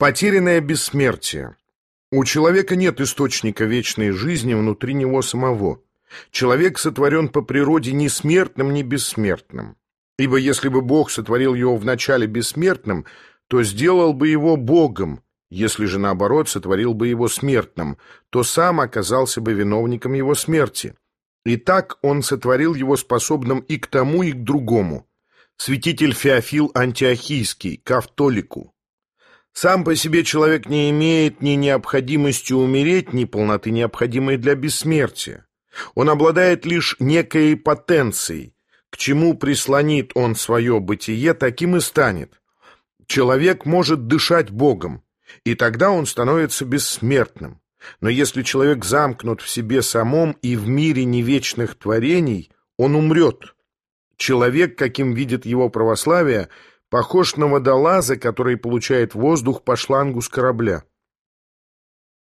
Потерянное бессмертие. У человека нет источника вечной жизни внутри него самого. Человек сотворен по природе ни смертным, ни бессмертным. Ибо если бы Бог сотворил его вначале бессмертным, то сделал бы его Богом, если же, наоборот, сотворил бы его смертным, то сам оказался бы виновником его смерти. И так он сотворил его способным и к тому, и к другому. Святитель Феофил Антиохийский, Кавтолику. Сам по себе человек не имеет ни необходимости умереть, ни полноты, необходимой для бессмертия. Он обладает лишь некой потенцией. К чему прислонит он свое бытие, таким и станет. Человек может дышать Богом, и тогда он становится бессмертным. Но если человек замкнут в себе самом и в мире невечных творений, он умрет. Человек, каким видит его православие, похож на водолаза, который получает воздух по шлангу с корабля.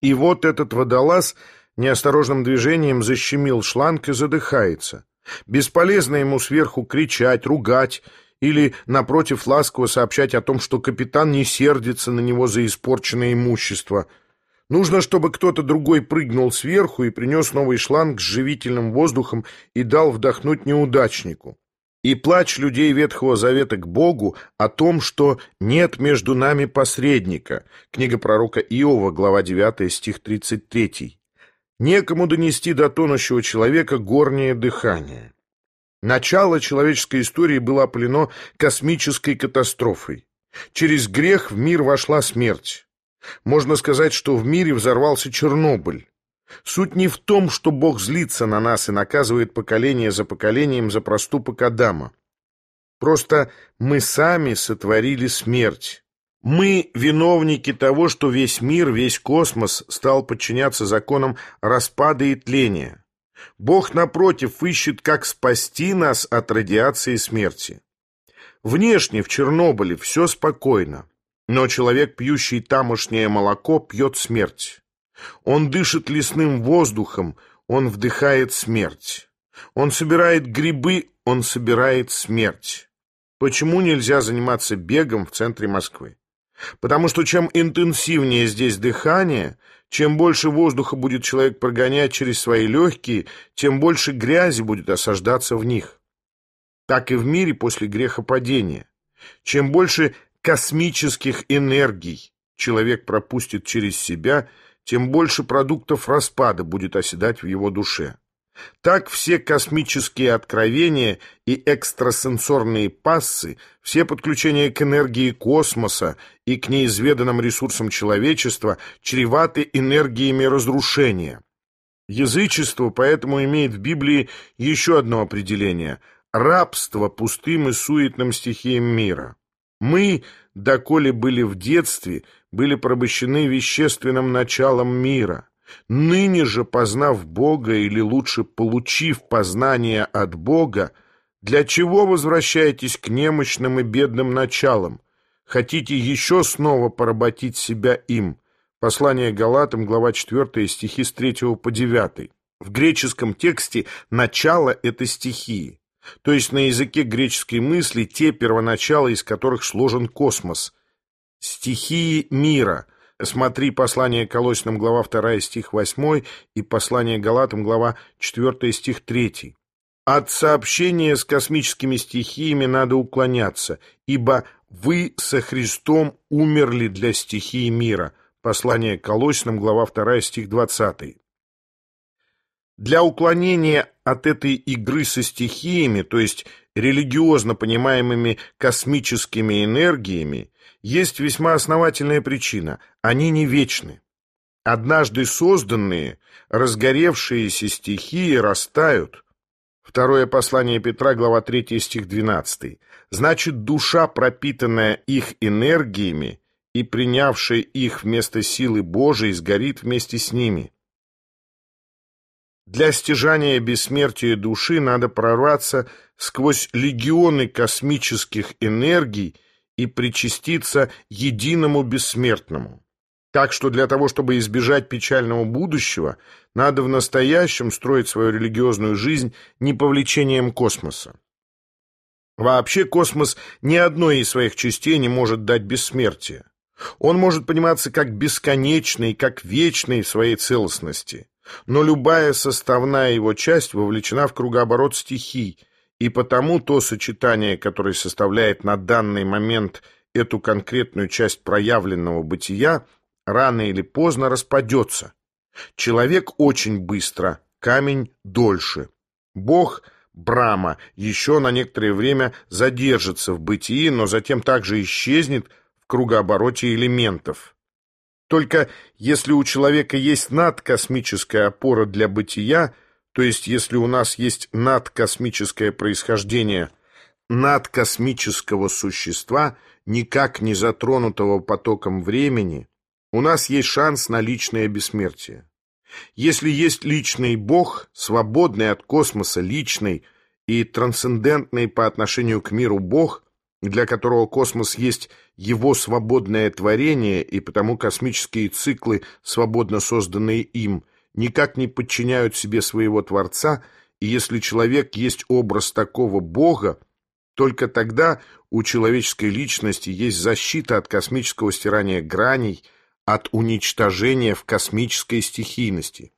И вот этот водолаз неосторожным движением защемил шланг и задыхается. Бесполезно ему сверху кричать, ругать или, напротив, ласково сообщать о том, что капитан не сердится на него за испорченное имущество. Нужно, чтобы кто-то другой прыгнул сверху и принес новый шланг с живительным воздухом и дал вдохнуть неудачнику. И плач людей Ветхого Завета к Богу о том, что нет между нами посредника. Книга пророка Иова, глава 9, стих 33. Некому донести до тонущего человека горнее дыхание. Начало человеческой истории было опалено космической катастрофой. Через грех в мир вошла смерть. Можно сказать, что в мире взорвался Чернобыль. Суть не в том, что Бог злится на нас и наказывает поколение за поколением за проступок Адама. Просто мы сами сотворили смерть. Мы виновники того, что весь мир, весь космос стал подчиняться законам распада и тления. Бог, напротив, ищет, как спасти нас от радиации смерти. Внешне в Чернобыле все спокойно, но человек, пьющий тамошнее молоко, пьет смерть. Он дышит лесным воздухом, он вдыхает смерть. Он собирает грибы, он собирает смерть. Почему нельзя заниматься бегом в центре Москвы? Потому что чем интенсивнее здесь дыхание, чем больше воздуха будет человек прогонять через свои легкие, тем больше грязи будет осаждаться в них. Так и в мире после грехопадения. Чем больше космических энергий человек пропустит через себя – тем больше продуктов распада будет оседать в его душе. Так все космические откровения и экстрасенсорные пассы, все подключения к энергии космоса и к неизведанным ресурсам человечества чреваты энергиями разрушения. Язычество поэтому имеет в Библии еще одно определение – рабство пустым и суетным стихиям мира. Мы, доколе были в детстве, были порабощены вещественным началом мира. Ныне же, познав Бога, или лучше получив познание от Бога, для чего возвращаетесь к немощным и бедным началам? Хотите еще снова поработить себя им? Послание Галатам, глава 4, стихи с 3 по 9. В греческом тексте «начало» — это стихии, то есть на языке греческой мысли те первоначала, из которых сложен космос — Стихии мира. Смотри послание Колосинам, глава 2, стих 8 и послание Галатам, глава 4, стих 3. От сообщения с космическими стихиями надо уклоняться, ибо вы со Христом умерли для стихии мира. Послание Колосинам, глава 2, стих 20. Для уклонения от этой игры со стихиями, то есть религиозно понимаемыми космическими энергиями, есть весьма основательная причина – они не вечны. Однажды созданные, разгоревшиеся стихии растают. Второе послание Петра, глава 3, стих 12. Значит, душа, пропитанная их энергиями и принявшая их вместо силы Божией, сгорит вместе с ними. Для стяжания бессмертия души надо прорваться сквозь легионы космических энергий и причаститься единому бессмертному. Так что для того, чтобы избежать печального будущего, надо в настоящем строить свою религиозную жизнь не повлечением космоса. Вообще космос ни одной из своих частей не может дать бессмертия. Он может пониматься как бесконечный, как вечный в своей целостности. Но любая составная его часть вовлечена в кругооборот стихий, и потому то сочетание, которое составляет на данный момент эту конкретную часть проявленного бытия, рано или поздно распадется. Человек очень быстро, камень дольше. Бог, Брама, еще на некоторое время задержится в бытии, но затем также исчезнет в кругообороте элементов. Только если у человека есть надкосмическая опора для бытия, то есть если у нас есть надкосмическое происхождение надкосмического существа, никак не затронутого потоком времени, у нас есть шанс на личное бессмертие. Если есть личный Бог, свободный от космоса личный и трансцендентный по отношению к миру Бог, для которого космос есть его свободное творение, и потому космические циклы, свободно созданные им, никак не подчиняют себе своего Творца, и если человек есть образ такого Бога, только тогда у человеческой личности есть защита от космического стирания граней, от уничтожения в космической стихийности.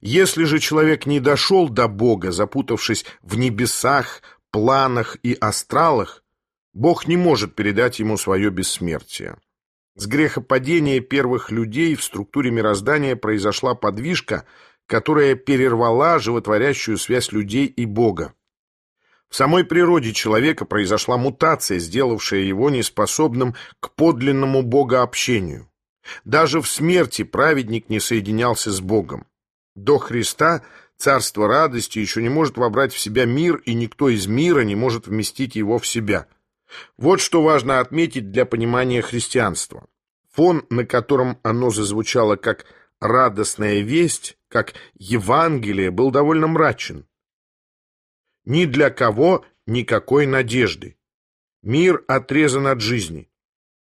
Если же человек не дошел до Бога, запутавшись в небесах, планах и астралах, Бог не может передать ему свое бессмертие. С грехопадения первых людей в структуре мироздания произошла подвижка, которая перервала животворящую связь людей и Бога. В самой природе человека произошла мутация, сделавшая его неспособным к подлинному богообщению. Даже в смерти праведник не соединялся с Богом. До Христа царство радости еще не может вобрать в себя мир, и никто из мира не может вместить его в себя – вот что важно отметить для понимания христианства. Фон, на котором оно зазвучало как радостная весть, как Евангелие, был довольно мрачен. Ни для кого никакой надежды. Мир отрезан от жизни.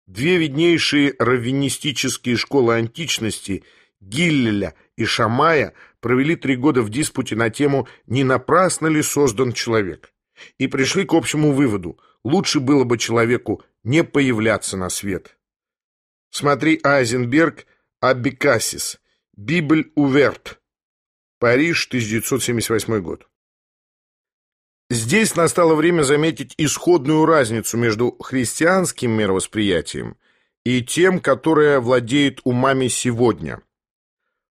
Две виднейшие раввинистические школы античности, Гиллеля и Шамая, провели три года в диспуте на тему «Не напрасно ли создан человек?» и пришли к общему выводу – лучше было бы человеку не появляться на свет. Смотри Айзенберг «Абикасис», «Библь уверт», Париж, 1978 год. Здесь настало время заметить исходную разницу между христианским мировосприятием и тем, которое владеет умами сегодня.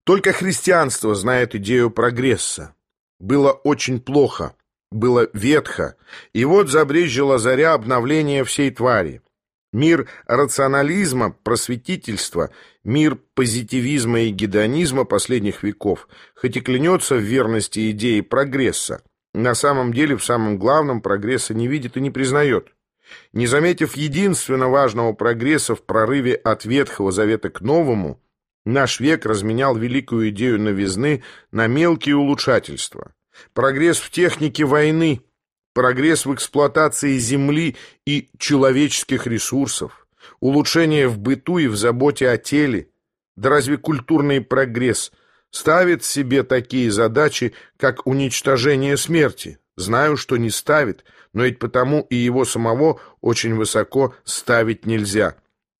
Только христианство знает идею прогресса. Было очень плохо, было ветхо, и вот забрезжила заря обновления всей твари. Мир рационализма, просветительства, мир позитивизма и гедонизма последних веков, хоть и клянется в верности идеи прогресса, на самом деле в самом главном прогресса не видит и не признает. Не заметив единственно важного прогресса в прорыве от Ветхого Завета к Новому, наш век разменял великую идею новизны на мелкие улучшательства. Прогресс в технике войны, прогресс в эксплуатации земли и человеческих ресурсов, улучшение в быту и в заботе о теле. Да разве культурный прогресс ставит себе такие задачи, как уничтожение смерти? Знаю, что не ставит, но ведь потому и его самого очень высоко ставить нельзя,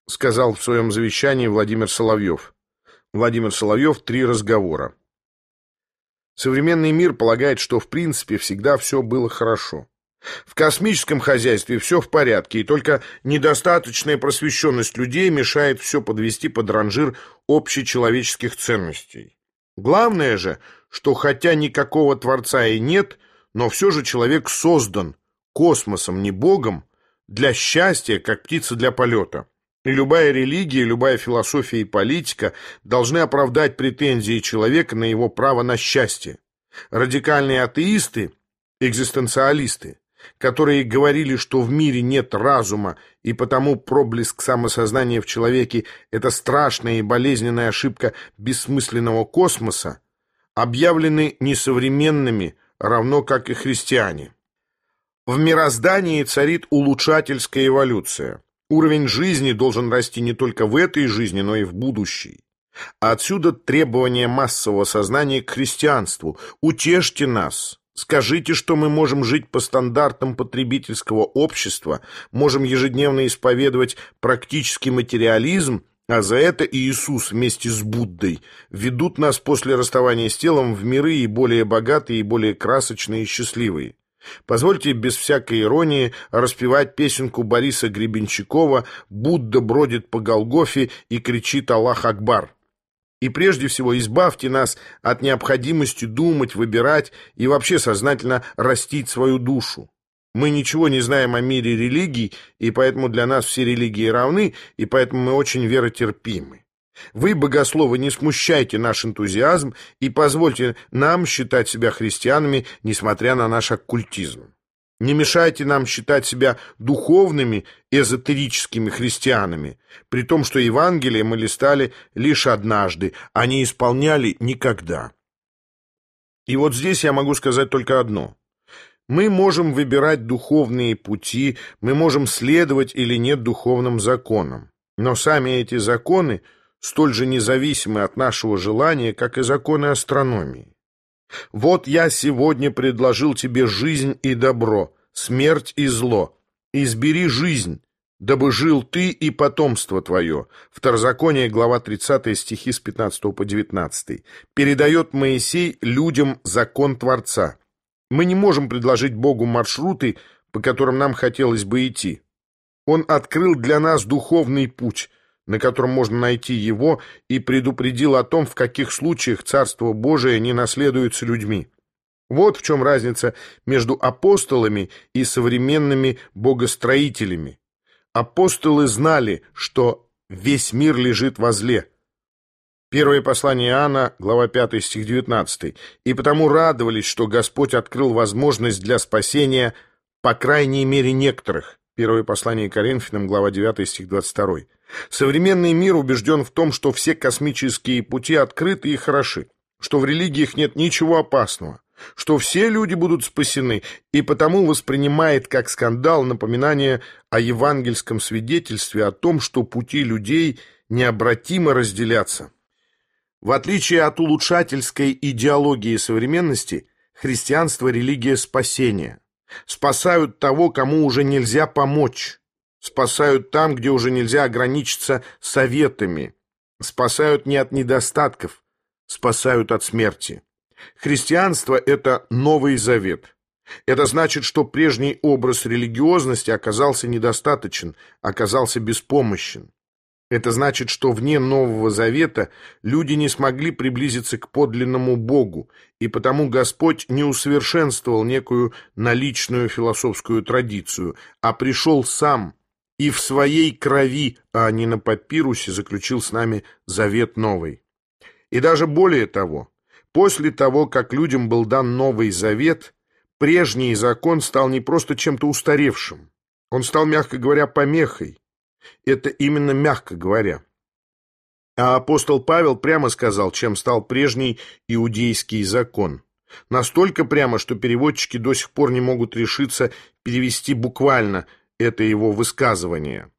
сказал в своем завещании Владимир Соловьев. Владимир Соловьев «Три разговора». Современный мир полагает, что в принципе всегда все было хорошо. В космическом хозяйстве все в порядке, и только недостаточная просвещенность людей мешает все подвести под ранжир общечеловеческих ценностей. Главное же, что хотя никакого Творца и нет, но все же человек создан космосом, не Богом, для счастья, как птица для полета. И любая религия, любая философия и политика должны оправдать претензии человека на его право на счастье. Радикальные атеисты, экзистенциалисты, которые говорили, что в мире нет разума, и потому проблеск самосознания в человеке – это страшная и болезненная ошибка бессмысленного космоса, объявлены несовременными, равно как и христиане. В мироздании царит улучшательская эволюция. Уровень жизни должен расти не только в этой жизни, но и в будущей. Отсюда требование массового сознания к христианству. Утешьте нас. Скажите, что мы можем жить по стандартам потребительского общества, можем ежедневно исповедовать практический материализм, а за это Иисус вместе с Буддой ведут нас после расставания с телом в миры и более богатые, и более красочные и счастливые. Позвольте без всякой иронии распевать песенку Бориса Гребенщикова «Будда бродит по Голгофе и кричит Аллах Акбар». И прежде всего избавьте нас от необходимости думать, выбирать и вообще сознательно растить свою душу. Мы ничего не знаем о мире религий, и поэтому для нас все религии равны, и поэтому мы очень веротерпимы. Вы, богословы, не смущайте наш энтузиазм и позвольте нам считать себя христианами, несмотря на наш оккультизм. Не мешайте нам считать себя духовными, эзотерическими христианами, при том, что Евангелие мы листали лишь однажды, а не исполняли никогда. И вот здесь я могу сказать только одно. Мы можем выбирать духовные пути, мы можем следовать или нет духовным законам. Но сами эти законы столь же независимы от нашего желания, как и законы астрономии. Вот я сегодня предложил тебе жизнь и добро, смерть и зло. Избери жизнь, дабы жил ты и потомство твое. Второзаконие, глава 30, стихи с 15 по 19. Передает Моисей людям закон Творца. Мы не можем предложить Богу маршруты, по которым нам хотелось бы идти. Он открыл для нас духовный путь – на котором можно найти его, и предупредил о том, в каких случаях Царство Божие не наследуется людьми. Вот в чем разница между апостолами и современными богостроителями. Апостолы знали, что весь мир лежит возле. Первое послание Иоанна, глава 5, стих 19. «И потому радовались, что Господь открыл возможность для спасения, по крайней мере, некоторых». Первое послание Коринфянам, глава 9, стих 22. Современный мир убежден в том, что все космические пути открыты и хороши, что в религиях нет ничего опасного, что все люди будут спасены, и потому воспринимает как скандал напоминание о евангельском свидетельстве о том, что пути людей необратимо разделятся. В отличие от улучшательской идеологии современности, христианство – религия спасения. Спасают того, кому уже нельзя помочь спасают там, где уже нельзя ограничиться советами, спасают не от недостатков, спасают от смерти. Христианство – это новый завет. Это значит, что прежний образ религиозности оказался недостаточен, оказался беспомощен. Это значит, что вне Нового Завета люди не смогли приблизиться к подлинному Богу, и потому Господь не усовершенствовал некую наличную философскую традицию, а пришел сам – и в своей крови, а не на папирусе, заключил с нами завет новый. И даже более того, после того, как людям был дан новый завет, прежний закон стал не просто чем-то устаревшим, он стал, мягко говоря, помехой. Это именно мягко говоря. А апостол Павел прямо сказал, чем стал прежний иудейский закон. Настолько прямо, что переводчики до сих пор не могут решиться перевести буквально – это его высказывание.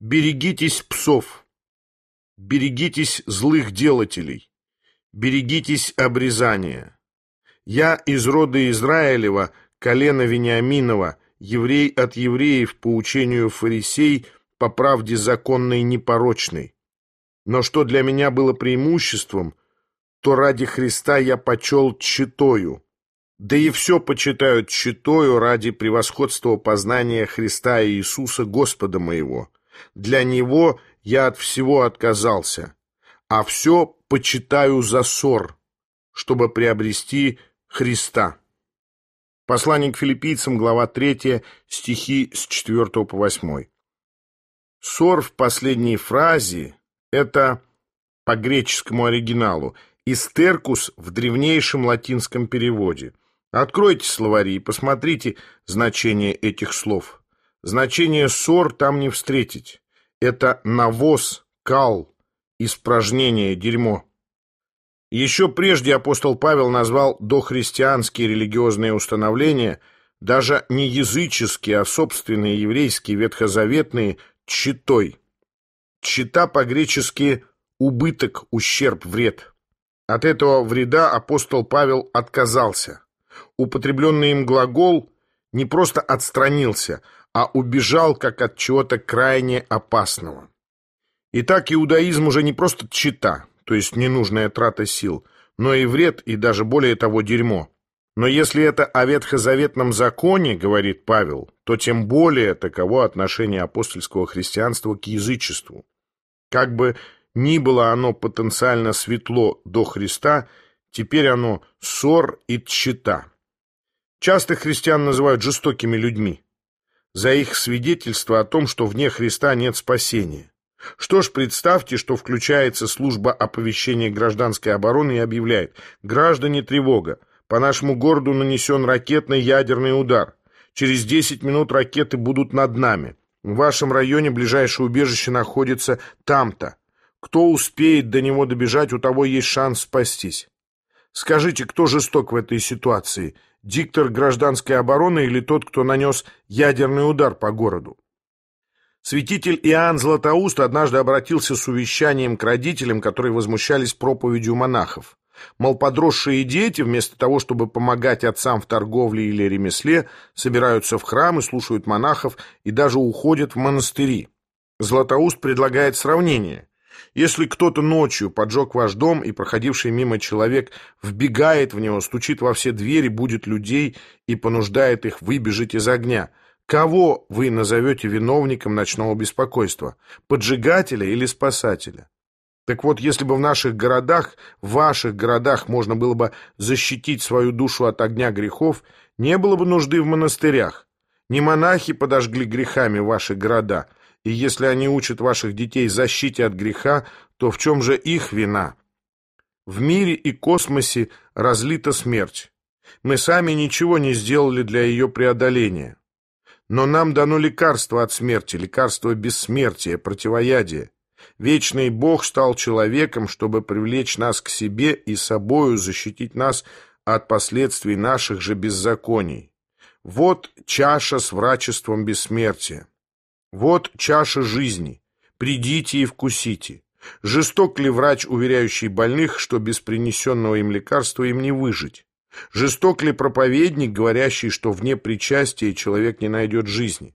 «Берегитесь псов, берегитесь злых делателей, берегитесь обрезания. Я из рода Израилева, колена Вениаминова, еврей от евреев по учению фарисей, по правде законной непорочной. Но что для меня было преимуществом, то ради Христа я почел читою» Да и все почитают читою ради превосходства познания Христа и Иисуса Господа моего. Для Него я от всего отказался, а все почитаю за ссор, чтобы приобрести Христа. Послание к филиппийцам, глава 3, стихи с 4 по 8. Ссор в последней фразе – это по греческому оригиналу, истеркус в древнейшем латинском переводе – Откройте словари и посмотрите значение этих слов. Значение «ссор» там не встретить. Это навоз, кал, испражнение, дерьмо. Еще прежде апостол Павел назвал дохристианские религиозные установления, даже не языческие, а собственные еврейские ветхозаветные, читой. Чита по-гречески «убыток, ущерб, вред». От этого вреда апостол Павел отказался. Употребленный им глагол не просто отстранился, а убежал как от чего-то крайне опасного. Итак, иудаизм уже не просто чита, то есть ненужная трата сил, но и вред, и даже более того дерьмо. Но если это о ветхозаветном законе, говорит Павел, то тем более таково отношение апостольского христианства к язычеству. Как бы ни было оно потенциально светло до Христа, теперь оно ссор и тщета. Часто христиан называют жестокими людьми за их свидетельство о том, что вне Христа нет спасения. Что ж, представьте, что включается служба оповещения гражданской обороны и объявляет «Граждане, тревога! По нашему городу нанесен ракетный ядерный удар. Через 10 минут ракеты будут над нами. В вашем районе ближайшее убежище находится там-то. Кто успеет до него добежать, у того есть шанс спастись. Скажите, кто жесток в этой ситуации? Диктор гражданской обороны или тот, кто нанес ядерный удар по городу? Святитель Иоанн Златоуст однажды обратился с увещанием к родителям, которые возмущались проповедью монахов. Мол, подросшие дети, вместо того, чтобы помогать отцам в торговле или ремесле, собираются в храм и слушают монахов и даже уходят в монастыри. Златоуст предлагает сравнение. Если кто-то ночью поджег ваш дом, и проходивший мимо человек вбегает в него, стучит во все двери, будет людей и понуждает их выбежать из огня, кого вы назовете виновником ночного беспокойства? Поджигателя или спасателя? Так вот, если бы в наших городах, в ваших городах можно было бы защитить свою душу от огня грехов, не было бы нужды в монастырях. Не монахи подожгли грехами ваши города, и если они учат ваших детей защите от греха, то в чем же их вина? В мире и космосе разлита смерть. Мы сами ничего не сделали для ее преодоления. Но нам дано лекарство от смерти, лекарство бессмертия, противоядие. Вечный Бог стал человеком, чтобы привлечь нас к себе и собою защитить нас от последствий наших же беззаконий. Вот чаша с врачеством бессмертия. Вот чаша жизни. Придите и вкусите. Жесток ли врач, уверяющий больных, что без принесенного им лекарства им не выжить? Жесток ли проповедник, говорящий, что вне причастия человек не найдет жизни?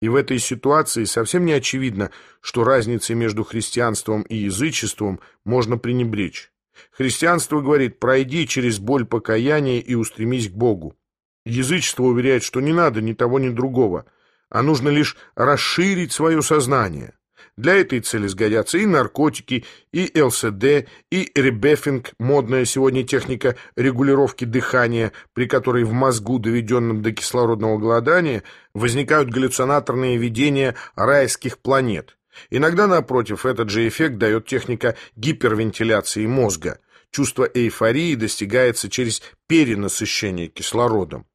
И в этой ситуации совсем не очевидно, что разницей между христианством и язычеством можно пренебречь. Христианство говорит «пройди через боль покаяния и устремись к Богу». Язычество уверяет, что не надо ни того, ни другого – а нужно лишь расширить свое сознание. Для этой цели сгодятся и наркотики, и ЛСД, и ребефинг, модная сегодня техника регулировки дыхания, при которой в мозгу, доведенном до кислородного голодания, возникают галлюцинаторные видения райских планет. Иногда, напротив, этот же эффект дает техника гипервентиляции мозга. Чувство эйфории достигается через перенасыщение кислородом.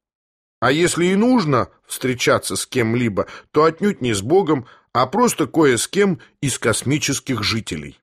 А если и нужно встречаться с кем-либо, то отнюдь не с Богом, а просто кое с кем из космических жителей.